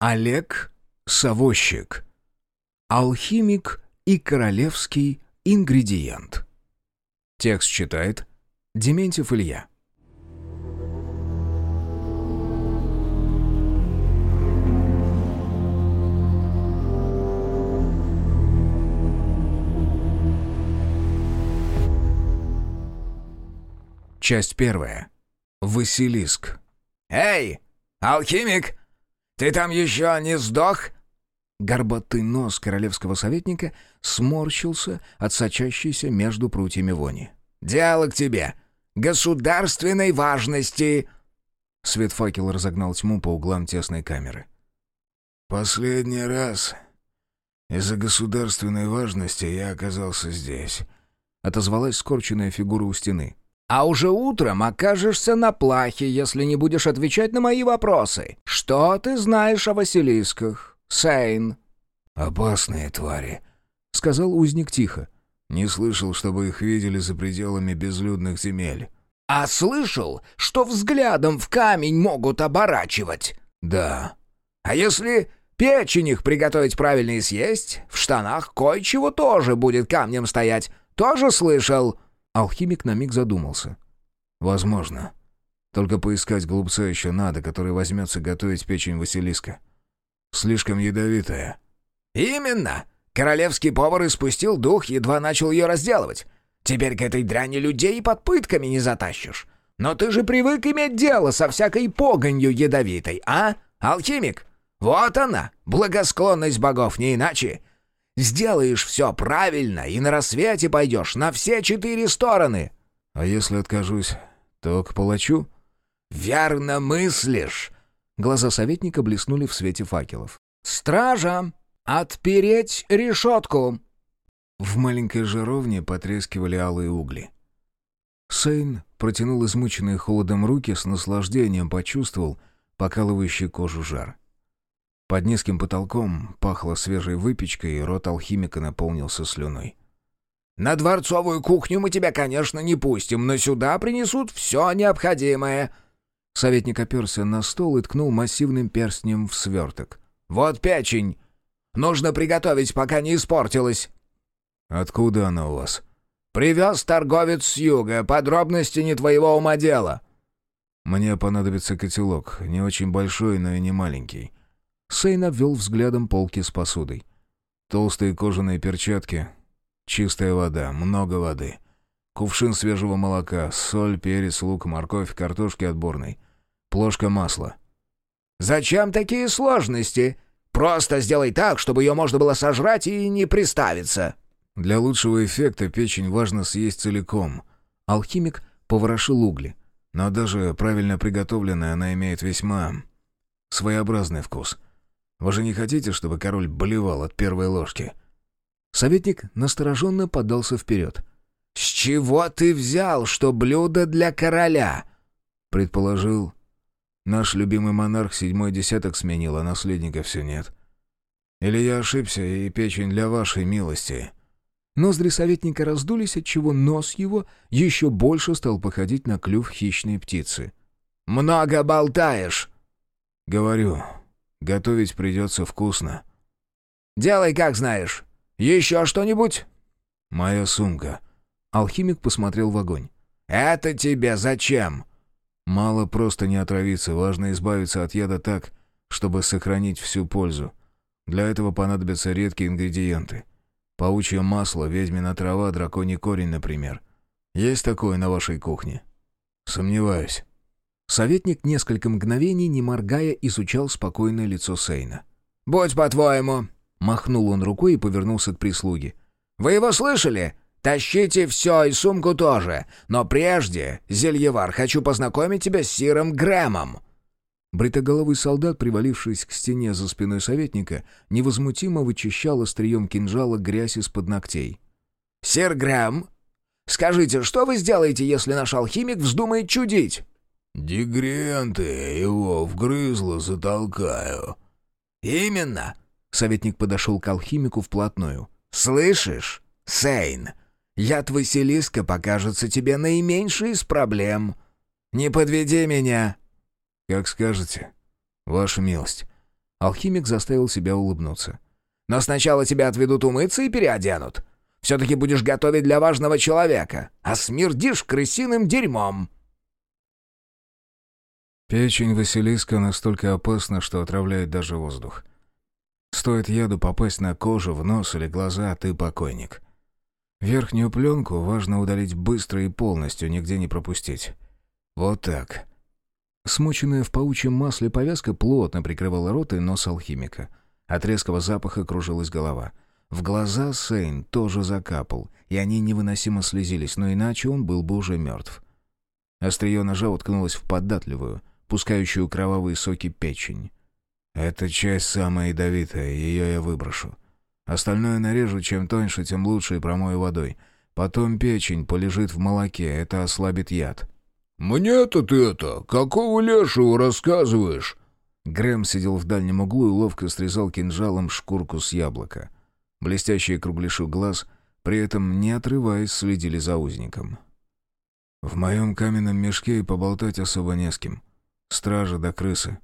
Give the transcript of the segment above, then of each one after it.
Олег Савощик. Алхимик и королевский ингредиент. Текст читает Дементьев Илья. Часть первая. Василиск. «Эй, алхимик, ты там еще не сдох?» Горбатый нос королевского советника сморщился от сочащейся между прутьями вони. «Дело к тебе. Государственной важности!» Свет факела разогнал тьму по углам тесной камеры. «Последний раз из-за государственной важности я оказался здесь», — отозвалась скорченная фигура у стены. А уже утром окажешься на плахе, если не будешь отвечать на мои вопросы. Что ты знаешь о Василисках, Сейн?» «Опасные твари», — сказал узник тихо. «Не слышал, чтобы их видели за пределами безлюдных земель». «А слышал, что взглядом в камень могут оборачивать?» «Да». «А если печень их приготовить правильно и съесть, в штанах кое-чего тоже будет камнем стоять. Тоже слышал?» Алхимик на миг задумался. «Возможно. Только поискать глупца еще надо, который возьмется готовить печень Василиска. Слишком ядовитая». «Именно! Королевский повар испустил дух, едва начал ее разделывать. Теперь к этой дряни людей под пытками не затащишь. Но ты же привык иметь дело со всякой погонью ядовитой, а, алхимик? Вот она, благосклонность богов, не иначе. Сделаешь все правильно, и на рассвете пойдешь на все четыре стороны». «А если откажусь, то к палачу?» «Верно мыслишь!» Глаза советника блеснули в свете факелов. «Стража! Отпереть решетку!» В маленькой жаровне потрескивали алые угли. Сейн протянул измученные холодом руки, с наслаждением почувствовал покалывающий кожу жар. Под низким потолком пахло свежей выпечкой, и рот алхимика наполнился слюной. «На дворцовую кухню мы тебя, конечно, не пустим, но сюда принесут все необходимое». Советник оперся на стол и ткнул массивным перстнем в сверток. «Вот печень. Нужно приготовить, пока не испортилась». «Откуда она у вас?» «Привез торговец с юга. Подробности не твоего ума дела». «Мне понадобится котелок. Не очень большой, но и не маленький. Сейн обвел взглядом полки с посудой. Толстые кожаные перчатки, чистая вода, много воды. Кувшин свежего молока, соль, перец, лук, морковь, картошки отборной. Плошка масла. «Зачем такие сложности? Просто сделай так, чтобы ее можно было сожрать и не приставиться». «Для лучшего эффекта печень важно съесть целиком». Алхимик поворошил угли. «Но даже правильно приготовленная она имеет весьма своеобразный вкус». Вы же не хотите, чтобы король болевал от первой ложки?» Советник настороженно подался вперед. «С чего ты взял, что блюдо для короля?» «Предположил. Наш любимый монарх седьмой десяток сменил, а наследника все нет. Или я ошибся, и печень для вашей милости?» Ноздри советника раздулись, отчего нос его еще больше стал походить на клюв хищной птицы. «Много болтаешь!» «Говорю, Готовить придется вкусно». «Делай, как знаешь. Еще что-нибудь?» «Моя сумка». Алхимик посмотрел в огонь. «Это тебе зачем?» «Мало просто не отравиться, важно избавиться от яда так, чтобы сохранить всю пользу. Для этого понадобятся редкие ингредиенты. Паучье масло, ведьмина трава, драконий корень, например. Есть такое на вашей кухне?» «Сомневаюсь». Советник несколько мгновений, не моргая, изучал спокойное лицо Сейна. «Будь по-твоему!» Махнул он рукой и повернулся к прислуге. «Вы его слышали? Тащите все и сумку тоже. Но прежде, Зельевар, хочу познакомить тебя с Сиром Грэмом». Бритоголовый солдат, привалившись к стене за спиной советника, невозмутимо вычищал острием кинжала грязь из-под ногтей. «Сир Грэм, скажите, что вы сделаете, если наш алхимик вздумает чудить?» «Дегриенты его вгрызло затолкаю». «Именно!» — советник подошел к алхимику вплотную. «Слышишь, Сейн, яд Василиска покажется тебе наименьшей из проблем. Не подведи меня!» «Как скажете, ваша милость. Алхимик заставил себя улыбнуться. «Но сначала тебя отведут умыться и переоденут. Все-таки будешь готовить для важного человека, а смердишь крысиным дерьмом». Печень Василиска настолько опасна, что отравляет даже воздух. Стоит яду попасть на кожу, в нос или глаза, а ты покойник. Верхнюю пленку важно удалить быстро и полностью, нигде не пропустить. Вот так. Смоченная в паучьем масле повязка плотно прикрывала рот и нос алхимика. От резкого запаха кружилась голова. В глаза Сейн тоже закапал, и они невыносимо слезились, но иначе он был бы уже мертв. Острие ножа уткнулось в податливую, пускающую кровавые соки печень. Эта часть самая ядовитая, ее я выброшу. Остальное нарежу, чем тоньше, тем лучше и промою водой. Потом печень полежит в молоке, это ослабит яд. «Мне-то ты это, какого лешего рассказываешь?» Грэм сидел в дальнем углу и ловко срезал кинжалом шкурку с яблока. Блестящие кругляши глаз, при этом не отрываясь, следили за узником. «В моем каменном мешке и поболтать особо не с кем. Стража да крысы.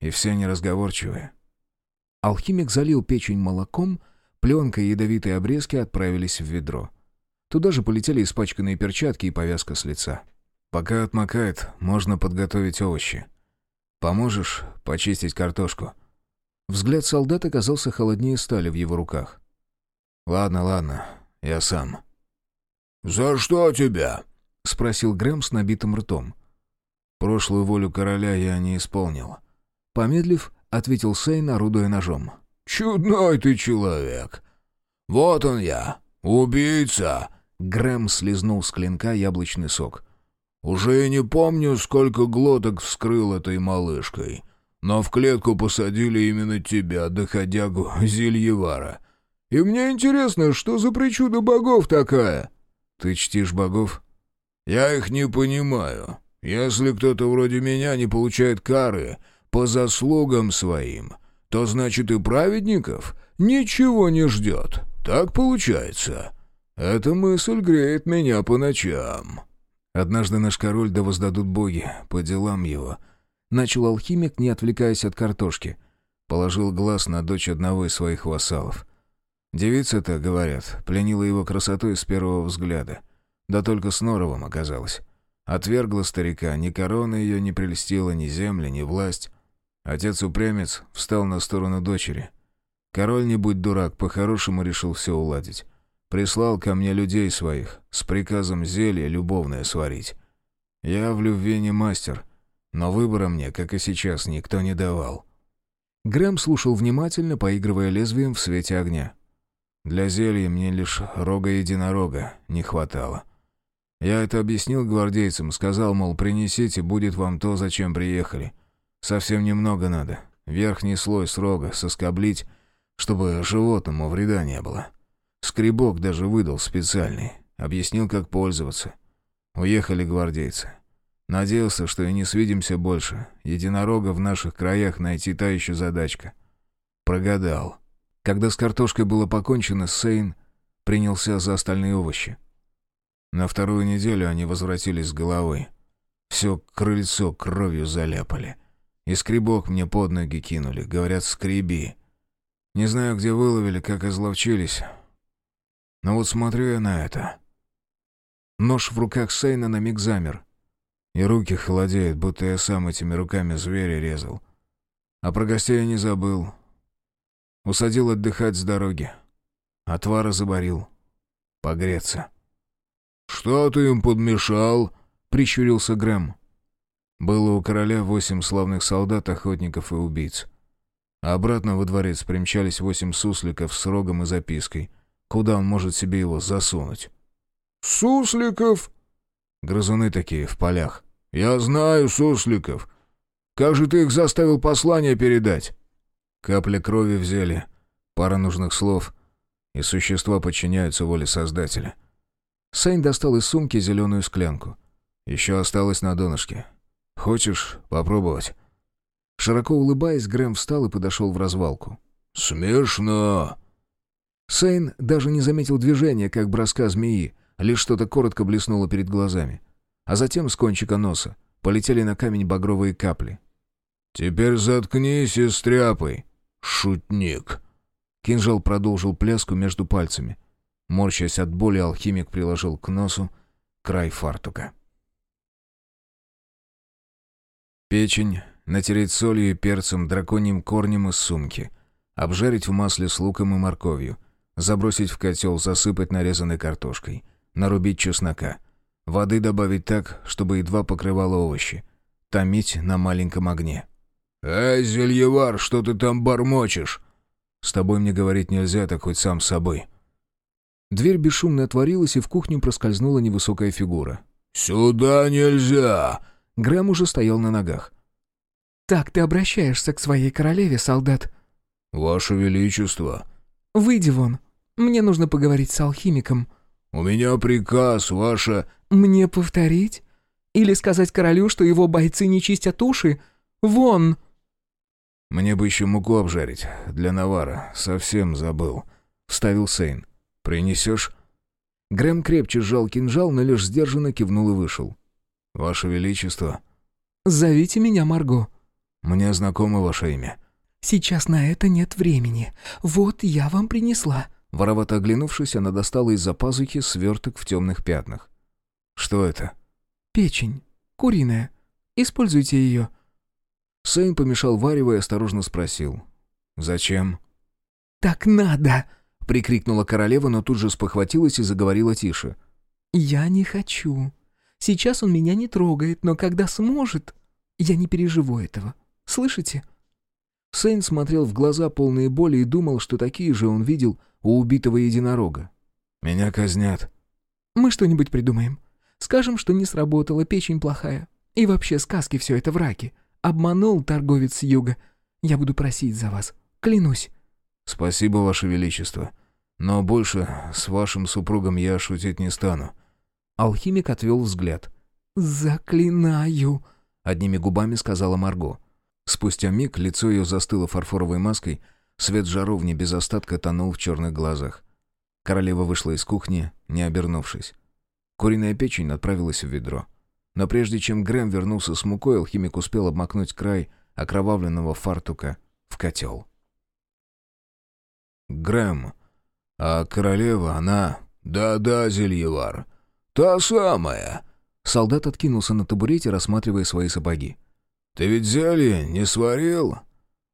И все неразговорчивые». Алхимик залил печень молоком, пленка и ядовитые обрезки отправились в ведро. Туда же полетели испачканные перчатки и повязка с лица. Пока отмокает, можно подготовить овощи. Поможешь почистить картошку?» Взгляд солдата оказался холоднее стали в его руках. «Ладно, ладно, я сам». «За что тебя?» — спросил Грэм с набитым ртом. «Прошлую волю короля я не исполнил». Помедлив, ответил Сейн, орудуя ножом. «Чудной ты человек. Вот он я, убийца!» Грэм слезнул с клинка яблочный сок. Уже и не помню, сколько глоток вскрыл этой малышкой. Но в клетку посадили именно тебя, доходягу Зельевара. И мне интересно, что за причуда богов такая?» «Ты чтишь богов?» «Я их не понимаю. Если кто-то вроде меня не получает кары по заслугам своим, то значит и праведников ничего не ждет. Так получается. Эта мысль греет меня по ночам». Однажды наш король да воздадут боги по делам его. Начал алхимик, не отвлекаясь от картошки. Положил глаз на дочь одного из своих вассалов. Девица-то, говорят, пленила его красотой с первого взгляда. Да только с Норовым оказалось. Отвергла старика, ни корона ее не прельстила, ни земля, ни власть. Отец-упрямец встал на сторону дочери. Король, не будь дурак, по-хорошему решил все уладить. Прислал ко мне людей своих с приказом зелье любовное сварить. Я в любви не мастер, но выбора мне, как и сейчас, никто не давал. Грэм слушал внимательно, поигрывая лезвием в свете огня. Для зелья мне лишь рога единорога не хватало. Я это объяснил гвардейцам, сказал, мол, принесите, будет вам то, зачем приехали. Совсем немного надо. Верхний слой с соскоблить, чтобы животному вреда не было. Скребок даже выдал специальный. Объяснил, как пользоваться. Уехали гвардейцы. Надеялся, что и не свидимся больше. Единорога в наших краях найти та еще задачка. Прогадал. Когда с картошкой было покончено, Сейн принялся за остальные овощи. На вторую неделю они возвратились с головой. Все крыльцо кровью заляпали. И скребок мне под ноги кинули. Говорят, скреби. Не знаю, где выловили, как изловчились. Но вот смотрю я на это. Нож в руках Сейна на миг замер. И руки холодеют, будто я сам этими руками зверя резал. А про гостей я не забыл. Усадил отдыхать с дороги. Отвара заборил. Погреться. «Что ты им подмешал?» — прищурился Грэм. Было у короля восемь славных солдат, охотников и убийц. А обратно во дворец примчались восемь сусликов с рогом и запиской — Куда он может себе его засунуть? «Сусликов?» Грызуны такие, в полях. «Я знаю сусликов. Как же ты их заставил послание передать?» Капля крови взяли, пара нужных слов, и существа подчиняются воле Создателя. Сейн достал из сумки зеленую склянку. «Еще осталось на донышке. Хочешь попробовать?» Широко улыбаясь, Грэм встал и подошел в развалку. «Смешно!» Сейн даже не заметил движения, как броска змеи, лишь что-то коротко блеснуло перед глазами. А затем с кончика носа полетели на камень багровые капли. «Теперь заткнись и стряпай. шутник». Кинжал продолжил пляску между пальцами. Морщась от боли, алхимик приложил к носу край фартука. Печень натереть солью и перцем, драконьим корнем из сумки, обжарить в масле с луком и морковью, забросить в котел, засыпать нарезанной картошкой, нарубить чеснока, воды добавить так, чтобы едва покрывало овощи, томить на маленьком огне. «Эй, зельевар, что ты там бормочешь?» «С тобой мне говорить нельзя, так хоть сам с собой». Дверь бесшумно отворилась, и в кухню проскользнула невысокая фигура. «Сюда нельзя!» Грэм уже стоял на ногах. «Так ты обращаешься к своей королеве, солдат?» «Ваше Величество!» «Выйди вон. Мне нужно поговорить с алхимиком». «У меня приказ, ваше...» «Мне повторить? Или сказать королю, что его бойцы не чистят уши? Вон!» «Мне бы еще муку обжарить. Для навара. Совсем забыл», — вставил Сейн. «Принесешь?» Грэм крепче сжал кинжал, но лишь сдержанно кивнул и вышел. «Ваше Величество...» «Зовите меня Марго». «Мне знакомо ваше имя». «Сейчас на это нет времени. Вот я вам принесла». Воровато оглянувшись, она достала из-за пазухи сверток в темных пятнах. «Что это?» «Печень. Куриная. Используйте ее». Сейн помешал варево и осторожно спросил. «Зачем?» «Так надо!» — прикрикнула королева, но тут же спохватилась и заговорила тише. «Я не хочу. Сейчас он меня не трогает, но когда сможет, я не переживу этого. Слышите?» Сейн смотрел в глаза полные боли и думал, что такие же он видел у убитого единорога. «Меня казнят». «Мы что-нибудь придумаем. Скажем, что не сработало, печень плохая. И вообще сказки все это враки. Обманул торговец с юга. Я буду просить за вас. Клянусь». «Спасибо, Ваше Величество. Но больше с вашим супругом я шутить не стану». Алхимик отвел взгляд. «Заклинаю», — одними губами сказала Марго. Спустя миг лицо ее застыло фарфоровой маской, свет жаровни без остатка тонул в черных глазах. Королева вышла из кухни, не обернувшись. Куриная печень отправилась в ведро. Но прежде чем Грэм вернулся с мукой, алхимик успел обмакнуть край окровавленного фартука в котел. «Грэм, а королева, она...» «Да-да, Зельевар, та самая!» Солдат откинулся на табурете, рассматривая свои сапоги. «Ты ведь зелье не сварил?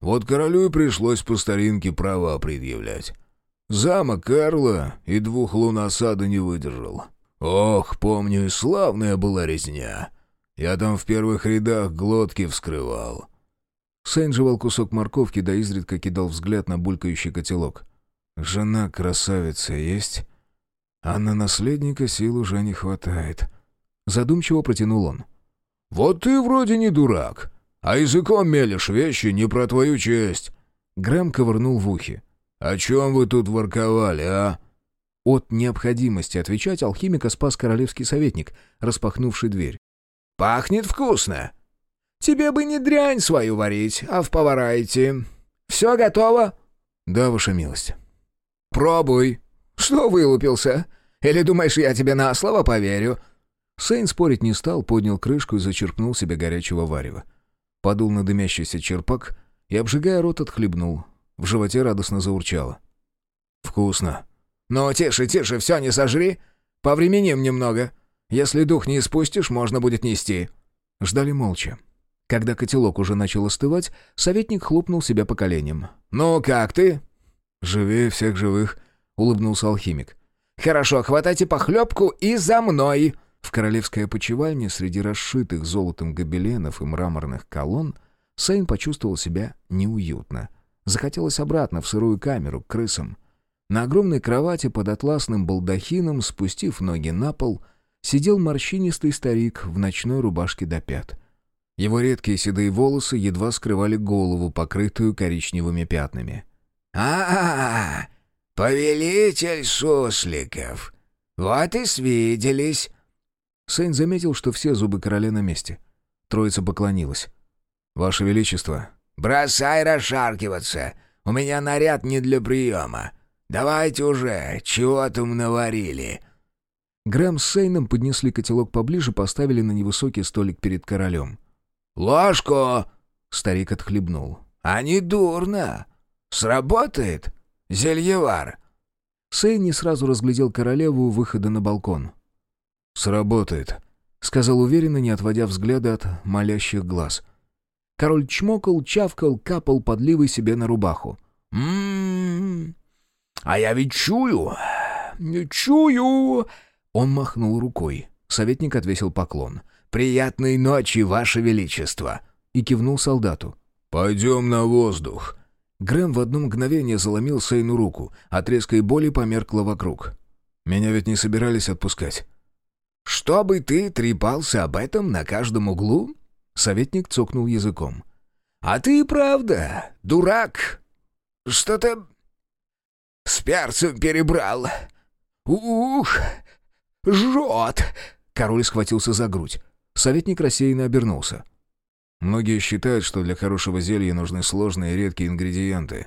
Вот королю и пришлось по старинке права предъявлять. Замок Карла и двух лун осады не выдержал. Ох, помню, славная была резня. Я там в первых рядах глотки вскрывал». Сейн жевал кусок морковки, да изредка кидал взгляд на булькающий котелок. «Жена красавица есть, а на наследника сил уже не хватает». Задумчиво протянул он. «Вот ты вроде не дурак, а языком мелешь вещи не про твою честь». Грэм ковырнул в ухе. «О чем вы тут ворковали, а?» От необходимости отвечать алхимика спас королевский советник, распахнувший дверь. «Пахнет вкусно. Тебе бы не дрянь свою варить, а в повара идти. Все готово?» «Да, ваша милость». «Пробуй. Что вылупился? Или думаешь, я тебе на слово поверю?» Сейн спорить не стал, поднял крышку и зачерпнул себе горячего варева. Подул на дымящийся черпак и, обжигая рот, отхлебнул. В животе радостно заурчало. «Вкусно». «Ну, тише, тише, все не сожри. Повременим немного. Если дух не испустишь, можно будет нести». Ждали молча. Когда котелок уже начал остывать, советник хлопнул себя по коленям. «Ну, как ты?» «Живее всех живых», — улыбнулся алхимик. «Хорошо, хватайте похлебку и за мной!» В королевской опочивальне среди расшитых золотом гобеленов и мраморных колонн Сейн почувствовал себя неуютно. Захотелось обратно в сырую камеру, к крысам. На огромной кровати под атласным балдахином, спустив ноги на пол, сидел морщинистый старик в ночной рубашке до пят. Его редкие седые волосы едва скрывали голову, покрытую коричневыми пятнами. «А-а-а! Повелитель сусликов! Вот и свиделись!» Сейн заметил, что все зубы короля на месте. Троица поклонилась. «Ваше Величество!» «Бросай расшаркиваться! У меня наряд не для приема! Давайте уже, чего там наварили?» Грэм с Сейном поднесли котелок поближе, поставили на невысокий столик перед королем. «Ложку!» — старик отхлебнул. «А не дурно! Сработает? Зельевар!» Сэй не сразу разглядел королеву у выхода на балкон. «Сработает», — сказал уверенно, не отводя взгляда от молящих глаз. Король чмокал, чавкал, капал подливой себе на рубаху. «М-м-м! А я ведь чую! Чую!» Он махнул рукой. Советник отвесил поклон. «Приятной ночи, Ваше Величество!» И кивнул солдату. «Пойдем на воздух!» Грэм в одно мгновение заломил Сейну руку. От резкой боли померкло вокруг. «Меня ведь не собирались отпускать». «Чтобы ты трепался об этом на каждом углу?» Советник цокнул языком. «А ты и правда, дурак! Что-то с перцем перебрал. Ух, жжет!» Король схватился за грудь. Советник рассеянно обернулся. Многие считают, что для хорошего зелья нужны сложные и редкие ингредиенты.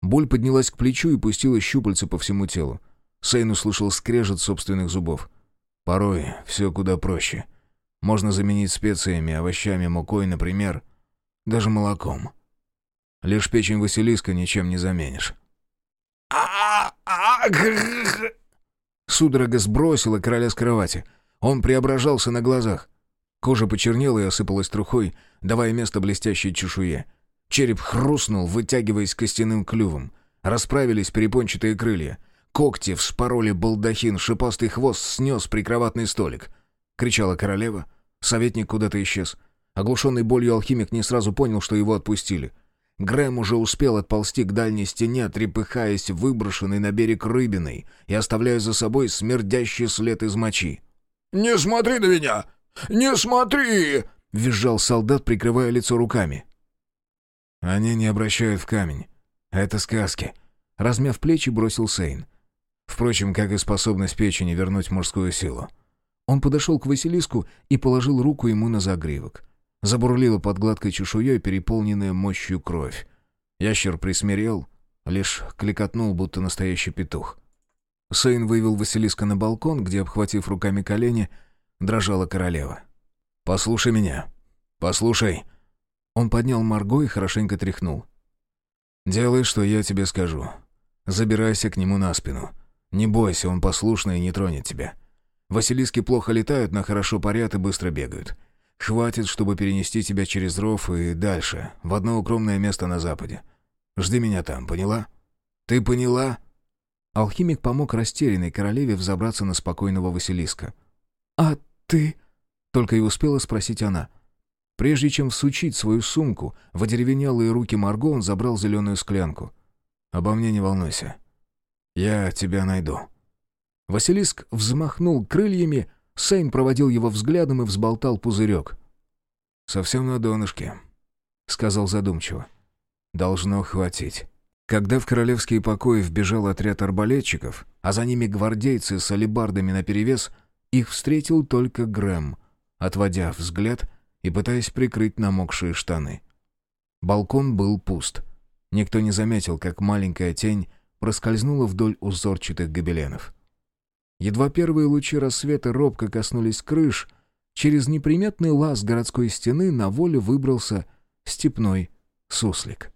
Боль поднялась к плечу и пустила щупальца по всему телу. Сейн услышал скрежет собственных зубов. Порой все куда проще. Можно заменить специями, овощами, мукой, например, даже молоком. Лишь печень Василиска ничем не заменишь. Судорога сбросила короля с кровати. Он преображался на глазах. Кожа почернела и осыпалась трухой, давая место блестящей чешуе. Череп хрустнул, вытягиваясь костяным клювом. Расправились перепончатые крылья. Когти вспороли балдахин, шипастый хвост снес прикроватный столик. Кричала королева. Советник куда-то исчез. Оглушенный болью алхимик не сразу понял, что его отпустили. Грэм уже успел отползти к дальней стене, трепыхаясь выброшенной на берег рыбиной и оставляя за собой смердящий след из мочи. «Не смотри на меня! Не смотри!» — визжал солдат, прикрывая лицо руками. «Они не обращают в камень. Это сказки», — размяв плечи, бросил Сейн. Впрочем, как и способность печени вернуть мужскую силу. Он подошел к Василиску и положил руку ему на загривок. Забурлила под гладкой чешуей переполненная мощью кровь. Ящер присмирел, лишь кликотнул, будто настоящий петух. Сейн вывел Василиска на балкон, где, обхватив руками колени, дрожала королева. «Послушай меня. Послушай». Он поднял Марго и хорошенько тряхнул. «Делай, что я тебе скажу. Забирайся к нему на спину. Не бойся, он послушный и не тронет тебя. Василиски плохо летают, но хорошо парят и быстро бегают. Хватит, чтобы перенести тебя через ров и дальше, в одно укромное место на западе. Жди меня там, поняла? Ты поняла?» Алхимик помог растерянной королеве взобраться на спокойного Василиска. «А ты...» — только и успела спросить она. Прежде чем всучить свою сумку, в одеревенелые руки Марго он забрал зеленую склянку. «Обо мне не волнуйся. Я тебя найду». Василиск взмахнул крыльями, Сейн проводил его взглядом и взболтал пузырек. «Совсем на донышке», — сказал задумчиво. «Должно хватить». Когда в королевские покои вбежал отряд арбалетчиков, а за ними гвардейцы с алебардами наперевес, их встретил только Грэм, отводя взгляд и пытаясь прикрыть намокшие штаны. Балкон был пуст. Никто не заметил, как маленькая тень проскользнула вдоль узорчатых гобеленов. Едва первые лучи рассвета робко коснулись крыш, через неприметный лаз городской стены на волю выбрался степной суслик.